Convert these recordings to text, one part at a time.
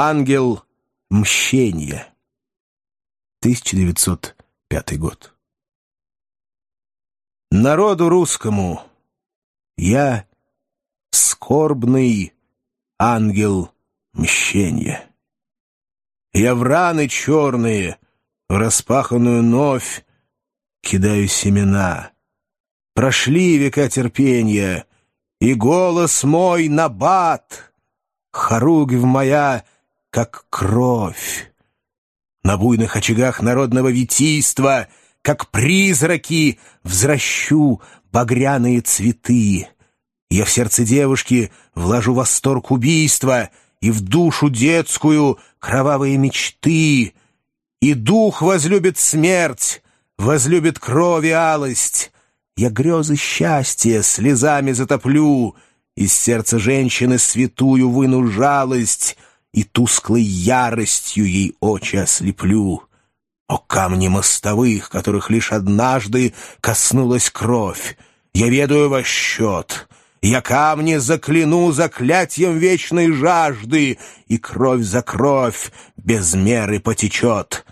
Ангел мщения. 1905 год. Народу русскому я скорбный ангел мщения. Я в раны черные, в распаханную новь кидаю семена. Прошли века терпения, и голос мой набат, хоругвь моя — как кровь. На буйных очагах народного витийства, как призраки, взращу багряные цветы. Я в сердце девушки вложу восторг убийства и в душу детскую кровавые мечты. И дух возлюбит смерть, возлюбит кровь и алость. Я грезы счастья слезами затоплю, из сердца женщины святую выну жалость — и тусклой яростью ей очи ослеплю. О камни мостовых, которых лишь однажды коснулась кровь, я ведаю во счет. Я камни закляну заклятием вечной жажды, и кровь за кровь без меры потечет.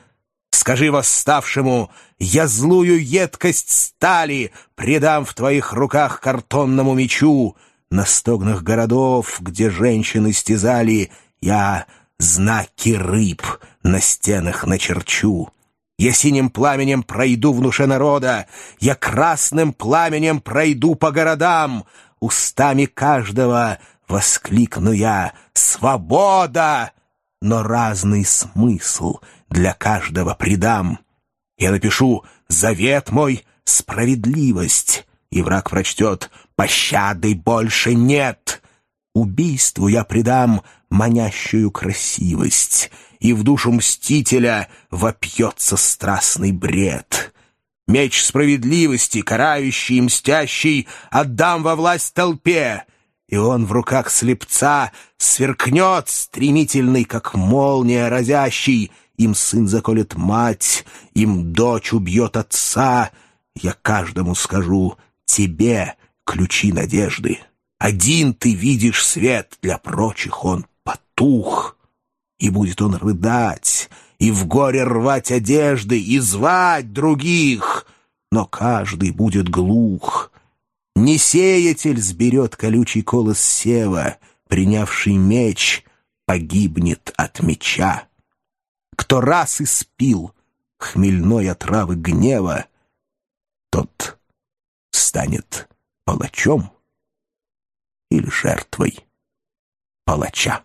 Скажи восставшему, я злую едкость стали предам в твоих руках картонному мечу, на стогнах городов, где женщины стязали, я знаки рыб на стенах начерчу. Я синим пламенем пройду в душе народа, Я красным пламенем пройду по городам, Устами каждого воскликну я «Свобода!» Но разный смысл для каждого придам. Я напишу «Завет мой — справедливость», И враг прочтет «Пощады больше нет!» Убийству я придам манящую красивость, И в душу мстителя вопьется страстный бред. Меч справедливости, карающий и мстящий, Отдам во власть толпе, И он в руках слепца сверкнет, Стремительный, как молния разящий, Им сын заколет мать, им дочь убьет отца. Я каждому скажу, тебе ключи надежды. Один ты видишь свет, для прочих он потух. И будет он рыдать, и в горе рвать одежды, и звать других, но каждый будет глух. Не сеятель сберет колючий колос сева, принявший меч, погибнет от меча. Кто раз испил хмельной отравы гнева, тот станет палачом или жертвой палача.